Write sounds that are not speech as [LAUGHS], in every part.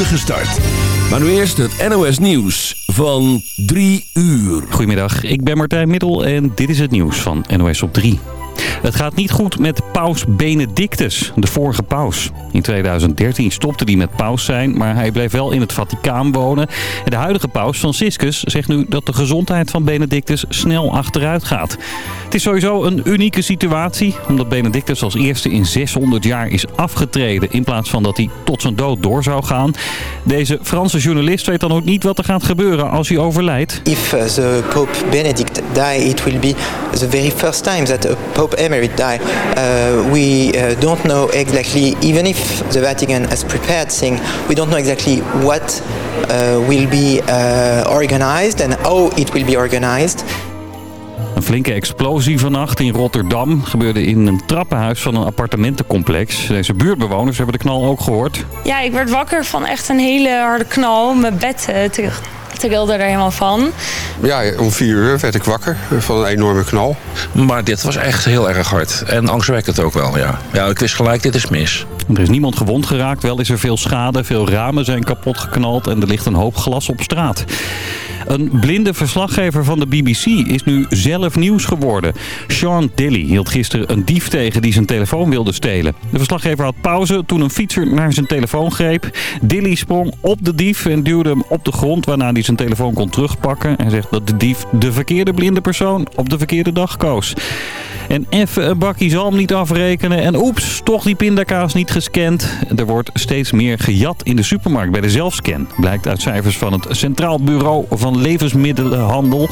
spoedige start. Maar nu eerst het NOS Nieuws van 3 uur. Goedemiddag, ik ben Martijn Middel en dit is het nieuws van NOS op 3. Het gaat niet goed met paus Benedictus, de vorige paus. In 2013 stopte hij met paus zijn, maar hij bleef wel in het Vaticaan wonen. En de huidige paus, Franciscus, zegt nu dat de gezondheid van Benedictus snel achteruit gaat. Het is sowieso een unieke situatie, omdat Benedictus als eerste in 600 jaar is afgetreden... in plaats van dat hij tot zijn dood door zou gaan. Deze Franse journalist weet dan ook niet wat er gaat gebeuren als hij overlijdt. If uh, the Pope Benedict die, it will be the very first time that a Pope Emerit die. Uh, we uh, don't know exactly, even if the Vatican has prepared things, we don't know exactly what uh, will be uh, organized and how it will be organized. Een flinke explosie vannacht in Rotterdam gebeurde in een trappenhuis van een appartementencomplex. Deze buurtbewoners hebben de knal ook gehoord. Ja, ik werd wakker van echt een hele harde knal. Mijn bed uh, trilde er helemaal van. Ja, om vier uur werd ik wakker van een enorme knal. Maar dit was echt heel erg hard. En angstwekkend ook wel, ja. Ja, ik wist gelijk, dit is mis. Er is niemand gewond geraakt, wel is er veel schade. Veel ramen zijn kapot geknald en er ligt een hoop glas op straat. Een blinde verslaggever van de BBC is nu zelf nieuws geworden. Sean Dilly hield gisteren een dief tegen die zijn telefoon wilde stelen. De verslaggever had pauze toen een fietser naar zijn telefoon greep. Dilly sprong op de dief en duwde hem op de grond... waarna hij zijn telefoon kon terugpakken. En zegt dat de dief de verkeerde blinde persoon op de verkeerde dag koos. En even een bakje zalm niet afrekenen. En oeps, toch die pindakaas niet gescand. Er wordt steeds meer gejat in de supermarkt bij de zelfscan. Blijkt uit cijfers van het Centraal Bureau van Levensmiddelenhandel.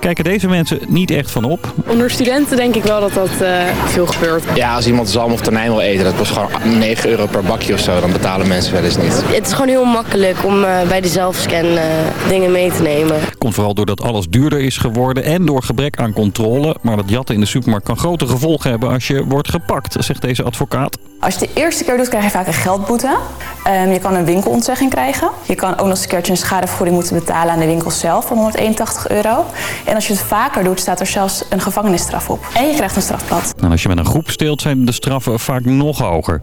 Kijken deze mensen niet echt van op. Onder studenten denk ik wel dat dat uh, veel gebeurt. Ja, als iemand zalm of tonijn wil eten, dat kost gewoon 9 euro per bakje of zo. Dan betalen mensen wel eens niet. Het is gewoon heel makkelijk om uh, bij de zelfscan uh, dingen mee te nemen. Komt vooral doordat alles duurder is geworden en door gebrek aan controle. Maar dat jatten in de supermarkt kan grote gevolgen hebben als je wordt gepakt, zegt deze advocaat. Als je het de eerste keer doet, krijg je vaak een geldboete. Um, je kan een winkelontzegging krijgen. Je kan ook nog eens een keertje een schadevergoeding moeten betalen aan de winkel zelf van 181 euro. En als je het vaker doet, staat er zelfs een gevangenisstraf op. En je krijgt een strafblad. En als je met een groep steelt, zijn de straffen vaak nog hoger.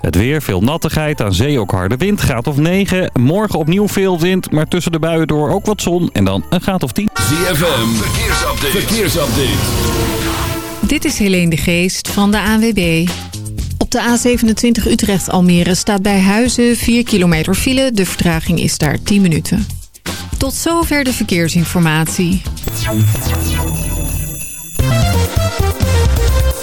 Het weer, veel nattigheid, aan zee ook harde wind, graad of 9. Morgen opnieuw veel wind, maar tussen de buien door ook wat zon. En dan een graad of 10. ZFM, verkeersupdate. verkeersupdate. Dit is Helene de Geest van de ANWB. Op de A27 Utrecht-Almere staat bij Huizen 4 kilometer file. De vertraging is daar 10 minuten. Tot zover de verkeersinformatie.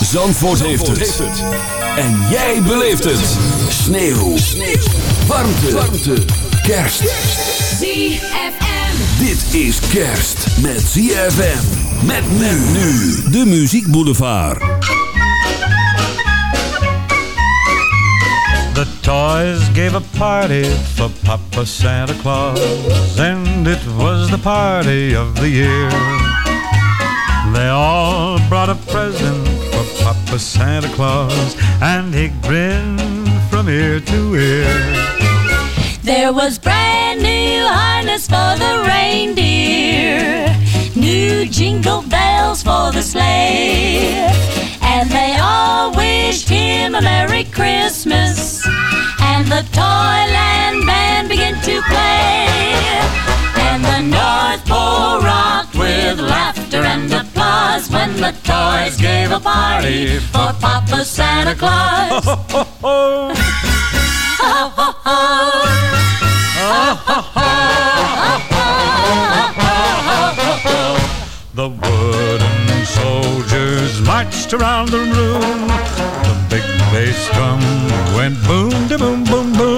Zandvoort, heeft, het. En jij beleeft het. Sneeuw. Sneeuw. Warmte. Warmte. Kerst. ZFM. Dit is kerst met ZFM. Met men nu. De Muziek Boulevard. The toys gave a party for Papa Santa Claus, and it was the party of the year. They all brought a present for Santa Claus, and he grinned from ear to ear. There was brand new harness for the reindeer, new jingle bells for the sleigh, and they all wished him a Merry Christmas. And the Toyland Band began to play, and the North Pole rocked with laughter and applause when the toys gave a party for Papa Santa Claus. [LAUGHS] Ho, ho, ho. Ho, ho, ho. The wooden soldiers marched around the room. The big bass drum went boom, da boom, boom, boom.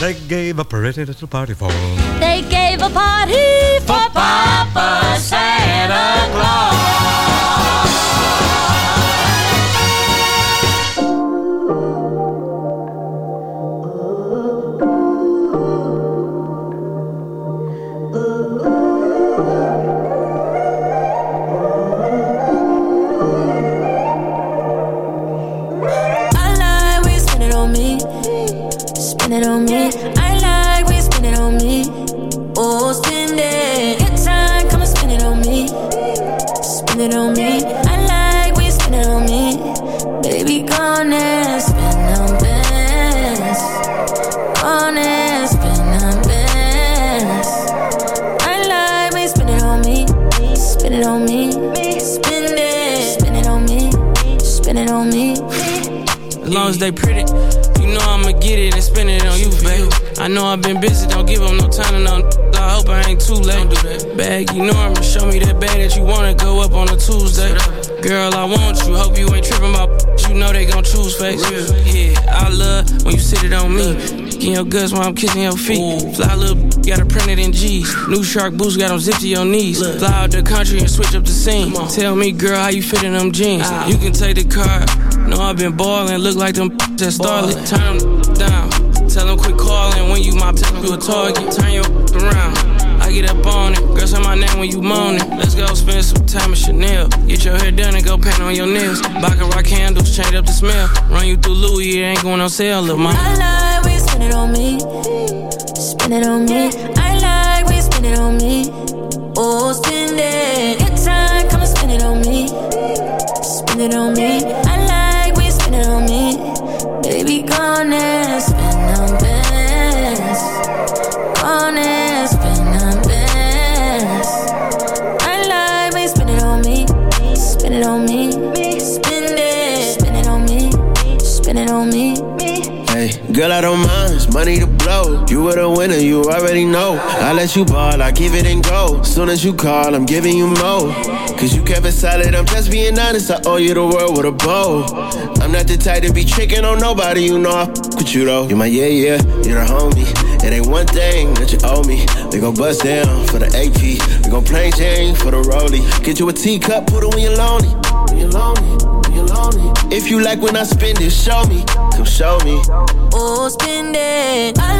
They gave a pretty little party for They gave a party for Papa Santa Claus. Long as they pretty, you know I'ma get it and spend it on you, babe. I know I've been busy, don't give them no time to know. I hope I ain't too late. Don't do that. Bag, you know I'ma show me that bag that you wanna go up on a Tuesday. Girl, I want you. Hope you ain't tripping about. You know they gon' choose face. Yeah, I love when you sit it on me. Kicking your guts while I'm kissing your feet. Fly little, got it printed in G's. New shark boots got them zipped to your knees. Fly out the country and switch up the scene. Tell me, girl, how you fit in them jeans. You can take the car. Know I've been ballin', look like them [LAUGHS] that started. Turn them down. Tell them quit calling when you my [LAUGHS] you a target. Turn your [LAUGHS] around. I get up on it. Girl, say my name when you moanin'. Let's go spend some time at Chanel. Get your hair done and go paint on your nails. Baccarat candles, change up the smell. Run you through Louis, it ain't going on sale, little mama. I like when you spend it on me. Spend it on me. I like when you spend it on me. Oh, spend it. Good time, come and spend it on me. Spend it on me. I Baby, gone and spend on bands. Gone and spend on bands. I like you spend it on me. Spend it on me. Spend it. Spend it on me. Spend it on me. Hey, girl, I don't mind. It's money to blow. You were the winner, you already know. I let you ball, I give it and go. Soon as you call, I'm giving you more. Cause you kept it solid, I'm just being honest. I owe you the world with a bow. I'm not the type to be tricking on nobody, you know I fuck with you though. You my yeah, yeah, you're the homie. It ain't one thing that you owe me. We gon' bust down for the AP. We gon' plain Jane for the rollie. Get you a teacup, put it when you're lonely. When you're lonely, when you're lonely. If you like when I spend it, show me. Come show me. Oh, spend it. I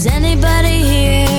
Is anybody here?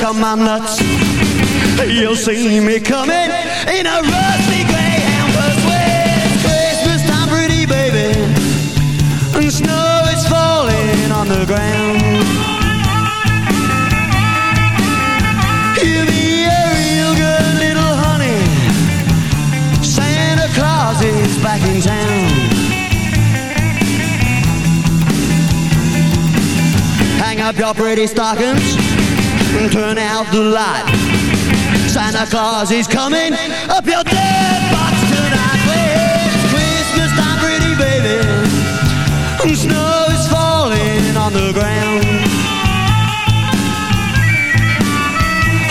Sack of my nuts. You'll see me coming in a rusty bus. Well, it's Christmas time, pretty baby, and snow is falling on the ground. You be a real good little honey. Santa Claus is back in town. Hang up your pretty stockings turn out the light. Santa Claus is coming up your dead box tonight. It's Christmas time, pretty baby, snow is falling on the ground.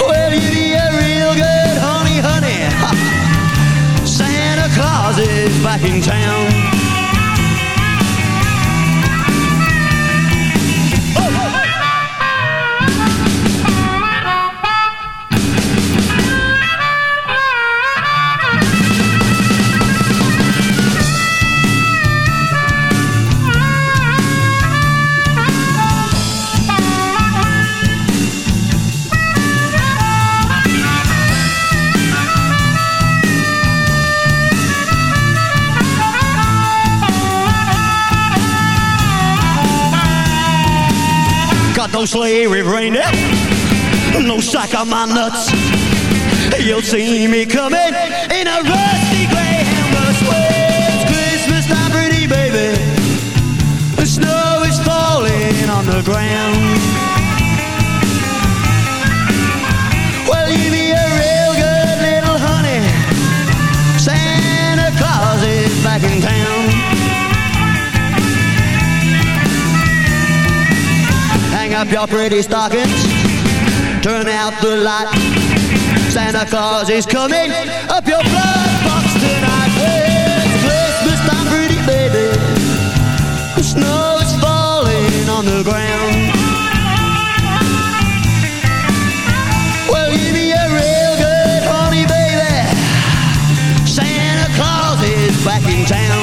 Well, you be a real good honey, honey. [LAUGHS] Santa Claus is back in town. No sleigh with reindeer, no sack on my nuts. You'll see me coming in a rusty greyhound up your pretty stockings. Turn out the light. Santa Claus is coming up your blood box tonight. Well, it's Christmas time, pretty baby. The snow is falling on the ground. Well, you be a real good honey, baby. Santa Claus is back in town.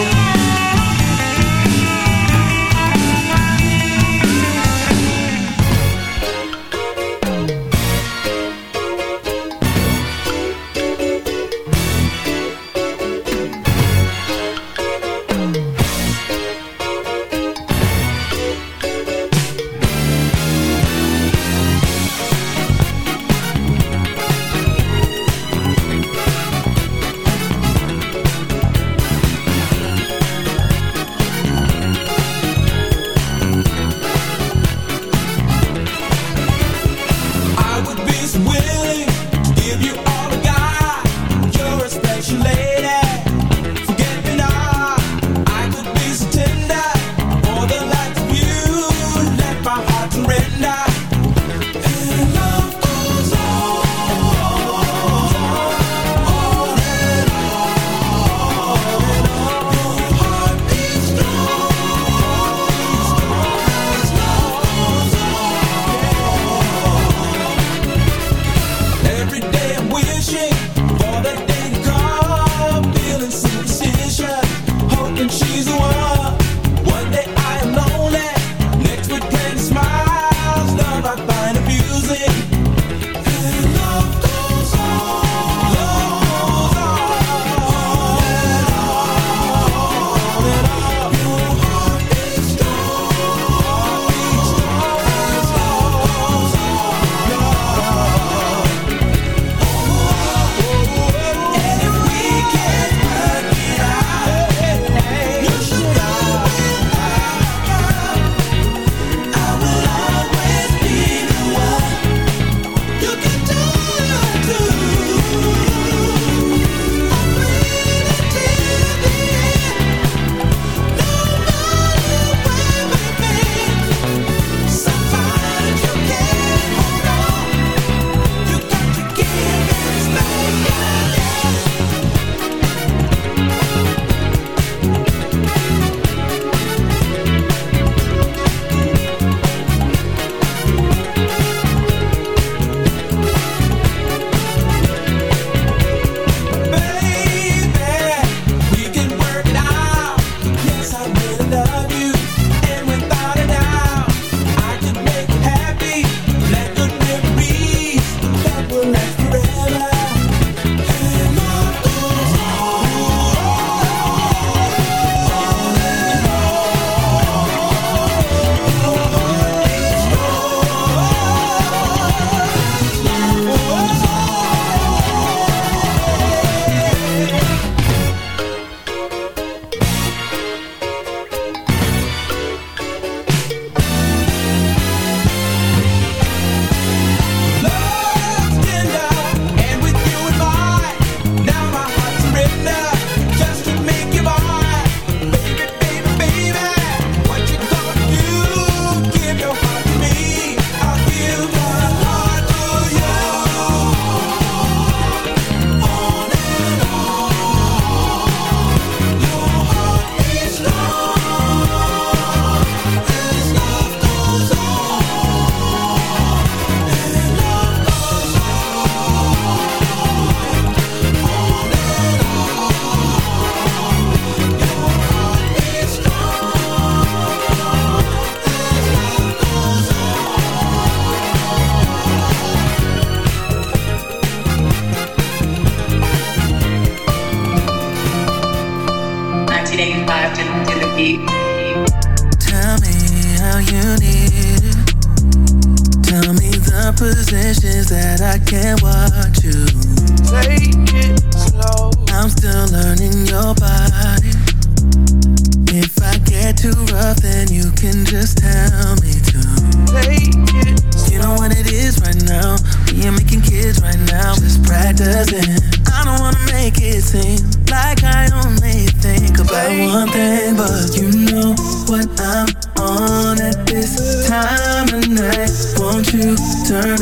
You need it. Tell me the positions that I can watch you. Take it slow. I'm still learning your body. If I get too rough, then you can just tell me You know what it is right now. We ain't making kids right now. Just practicing. I don't wanna make it seem like I only think about one thing, but you know what I'm on at this time of night. Won't you turn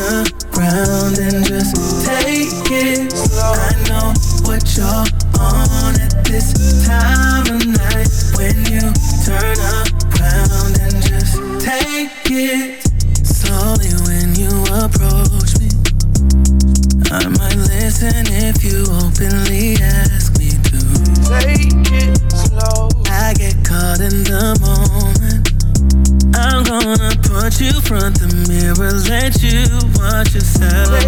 around and just take it slow? I know what you're on at this time of night. When you turn around and just take it slowly when you approach me. I might listen if you openly ask me to. Take it slow. I get caught in the moment. I'm gonna put you front the mirror, let you watch yourself.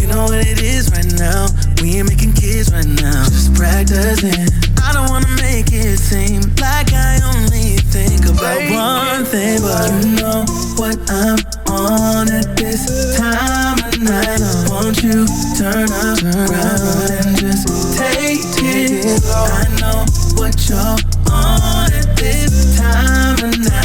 You know what it is right now. We ain't making kids right now. Just practicing. I don't wanna make it seem like I only think about one thing, but you know what I'm on at this time of night. I want you turn up around and just take it. I know what you're on at this time of night.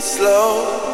Slow.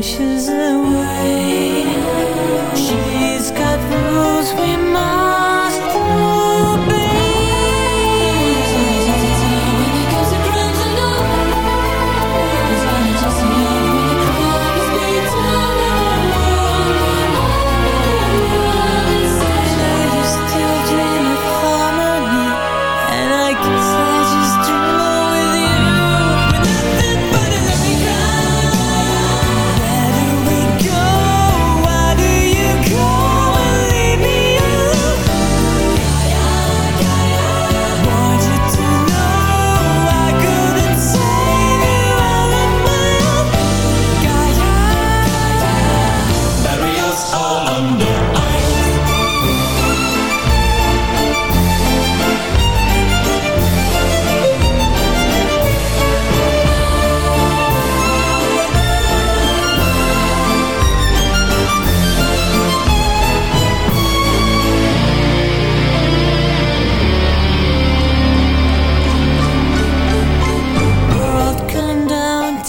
washes away.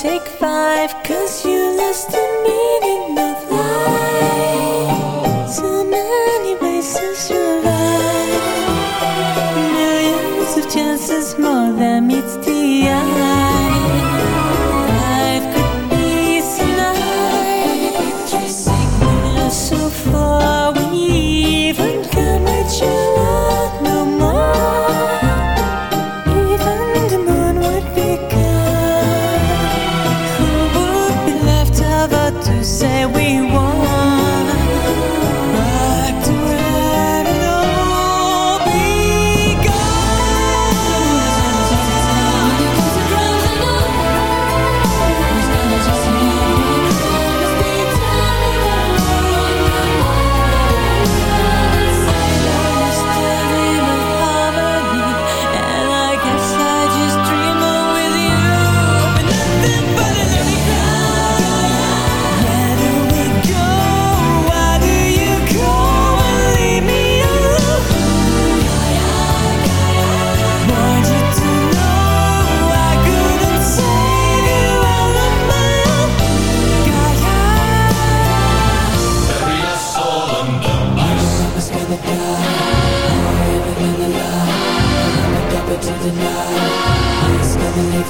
take five, cause you lost the meaning.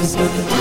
is nothing.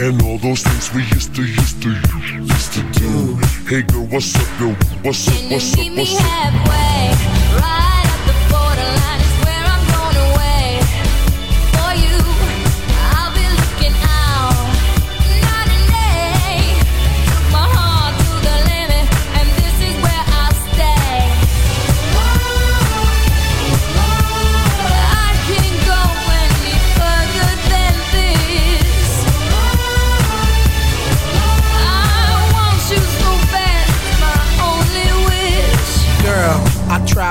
And all those things we used to, used to, used to do. Hey girl, what's up, yo? What's up, what's up, Meet me what's up? halfway, right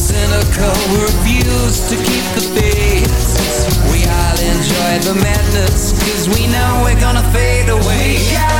cynical, we refuse to keep the peace. We all enjoy the madness, cause we know we're gonna fade away.